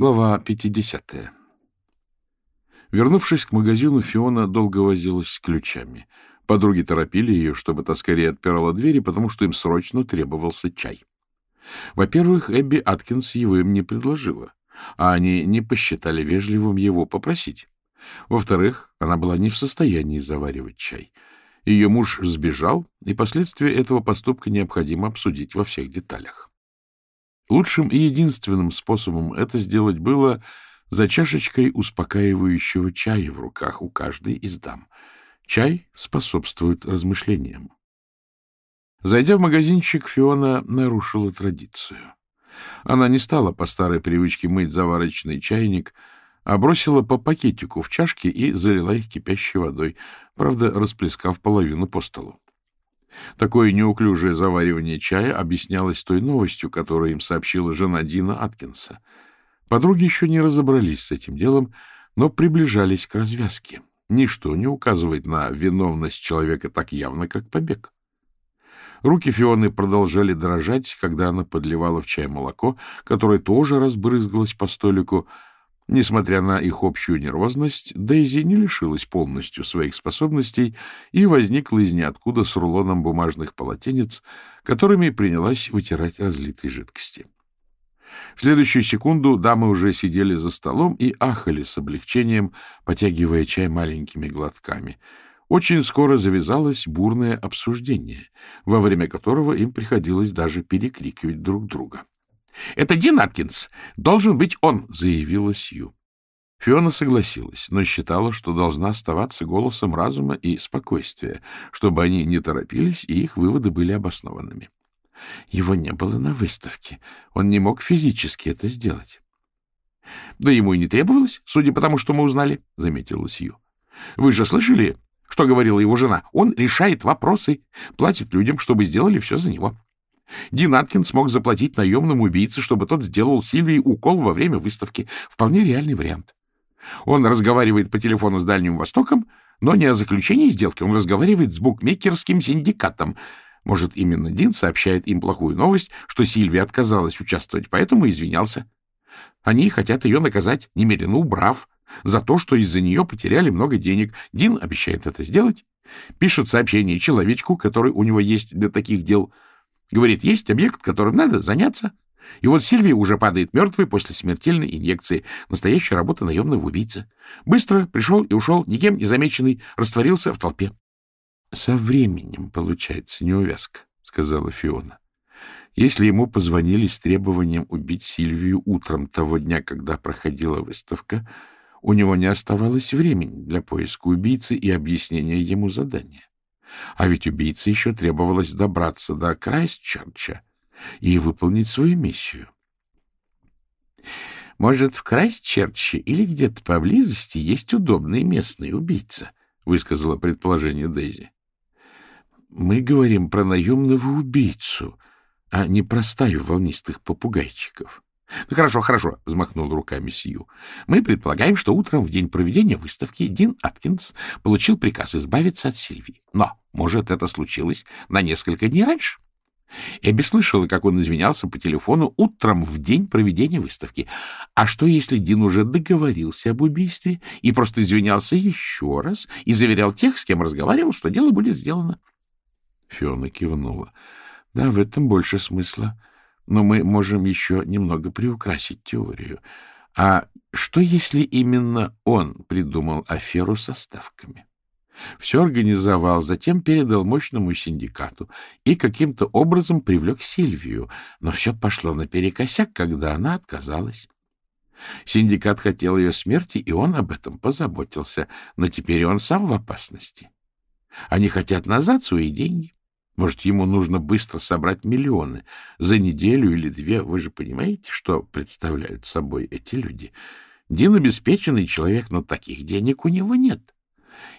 Глава 50. Вернувшись к магазину, Фиона долго возилась с ключами. Подруги торопили ее, чтобы та скорее отпирала двери, потому что им срочно требовался чай. Во-первых, Эбби Аткинс его им не предложила, а они не посчитали вежливым его попросить. Во-вторых, она была не в состоянии заваривать чай. Ее муж сбежал, и последствия этого поступка необходимо обсудить во всех деталях. Лучшим и единственным способом это сделать было за чашечкой успокаивающего чая в руках у каждой из дам. Чай способствует размышлениям. Зайдя в магазинчик, Фиона нарушила традицию. Она не стала по старой привычке мыть заварочный чайник, а бросила по пакетику в чашки и залила их кипящей водой, правда, расплескав половину по столу. Такое неуклюжее заваривание чая объяснялось той новостью, которую им сообщила жена Дина Аткинса. Подруги еще не разобрались с этим делом, но приближались к развязке. Ничто не указывает на виновность человека так явно, как побег. Руки Фионы продолжали дрожать, когда она подливала в чай молоко, которое тоже разбрызгалось по столику, Несмотря на их общую нервозность, Дейзи не лишилась полностью своих способностей и возникла из ниоткуда с рулоном бумажных полотенец, которыми принялась вытирать разлитые жидкости. В следующую секунду дамы уже сидели за столом и ахали с облегчением, потягивая чай маленькими глотками. Очень скоро завязалось бурное обсуждение, во время которого им приходилось даже перекрикивать друг друга. — Это Дин Аткинс. Должен быть он, — заявила Сью. Фиона согласилась, но считала, что должна оставаться голосом разума и спокойствия, чтобы они не торопились и их выводы были обоснованными. Его не было на выставке. Он не мог физически это сделать. — Да ему и не требовалось, судя по тому, что мы узнали, — заметила Сью. — Вы же слышали, что говорила его жена? Он решает вопросы, платит людям, чтобы сделали все за него. Дин Аткин смог заплатить наемному убийце, чтобы тот сделал Сильвии укол во время выставки. Вполне реальный вариант. Он разговаривает по телефону с Дальним Востоком, но не о заключении сделки. Он разговаривает с букмекерским синдикатом. Может, именно Дин сообщает им плохую новость, что Сильвия отказалась участвовать, поэтому извинялся. Они хотят ее наказать, немедленно убрав, за то, что из-за нее потеряли много денег. Дин обещает это сделать. Пишет сообщение человечку, который у него есть для таких дел — Говорит, есть объект, которым надо заняться. И вот Сильвия уже падает мертвой после смертельной инъекции. Настоящая работа наемного убийцы. Быстро пришел и ушел, никем не замеченный, растворился в толпе. — Со временем получается неувязка, — сказала Фиона. Если ему позвонили с требованием убить Сильвию утром того дня, когда проходила выставка, у него не оставалось времени для поиска убийцы и объяснения ему задания. А ведь убийце еще требовалось добраться до Крайстчерча и выполнить свою миссию. «Может, в Крайстчерче или где-то поблизости есть удобный местный убийца?» — высказала предположение Дейзи. «Мы говорим про наемного убийцу, а не про стаю волнистых попугайчиков». — Хорошо, хорошо, — взмахнул руками Сью. — Мы предполагаем, что утром в день проведения выставки Дин Аткинс получил приказ избавиться от Сильвии. Но, может, это случилось на несколько дней раньше? Эбби слышала, как он извинялся по телефону утром в день проведения выставки. А что, если Дин уже договорился об убийстве и просто извинялся еще раз и заверял тех, с кем разговаривал, что дело будет сделано? Фиона кивнула. — Да, в этом больше смысла. Но мы можем еще немного приукрасить теорию. А что, если именно он придумал аферу со ставками? Все организовал, затем передал мощному синдикату и каким-то образом привлек Сильвию, но все пошло наперекосяк, когда она отказалась. Синдикат хотел ее смерти, и он об этом позаботился, но теперь он сам в опасности. Они хотят назад свои деньги. Может, ему нужно быстро собрать миллионы за неделю или две. Вы же понимаете, что представляют собой эти люди? Дин обеспеченный человек, но таких денег у него нет.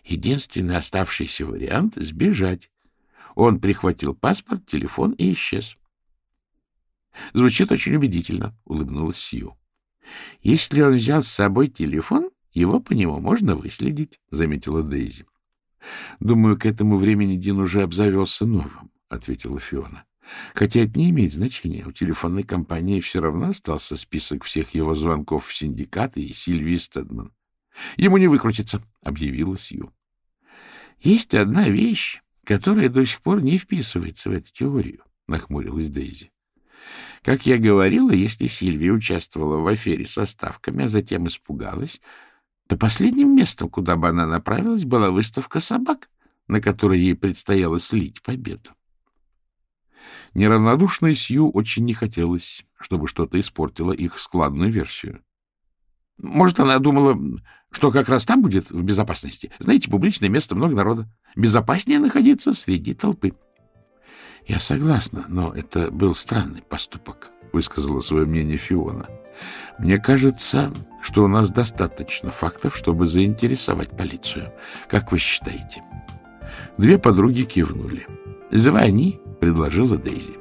Единственный оставшийся вариант — сбежать. Он прихватил паспорт, телефон и исчез. — Звучит очень убедительно, — улыбнулась Сью. — Если он взял с собой телефон, его по нему можно выследить, — заметила Дейзи. — Думаю, к этому времени Дин уже обзавелся новым, — ответила Фиона. Хотя это не имеет значения. У телефонной компании все равно остался список всех его звонков в синдикат и Сильвии Стедман. — Ему не выкрутиться, — объявила Сью. — Есть одна вещь, которая до сих пор не вписывается в эту теорию, — нахмурилась Дейзи. Как я говорила, если Сильвия участвовала в афере со ставками, а затем испугалась, то последним местом, куда бы она направилась, была выставка собак, на которой ей предстояло слить победу. Неравнодушной Сью очень не хотелось, чтобы что-то испортило их складную версию. Может, она думала, что как раз там будет в безопасности. Знаете, публичное место, много народа. Безопаснее находиться среди толпы. — Я согласна, но это был странный поступок, — высказала свое мнение Фиона. — Мне кажется, что у нас достаточно фактов, чтобы заинтересовать полицию. Как вы считаете? Две подруги кивнули. — Звони, — предложила Дейзи.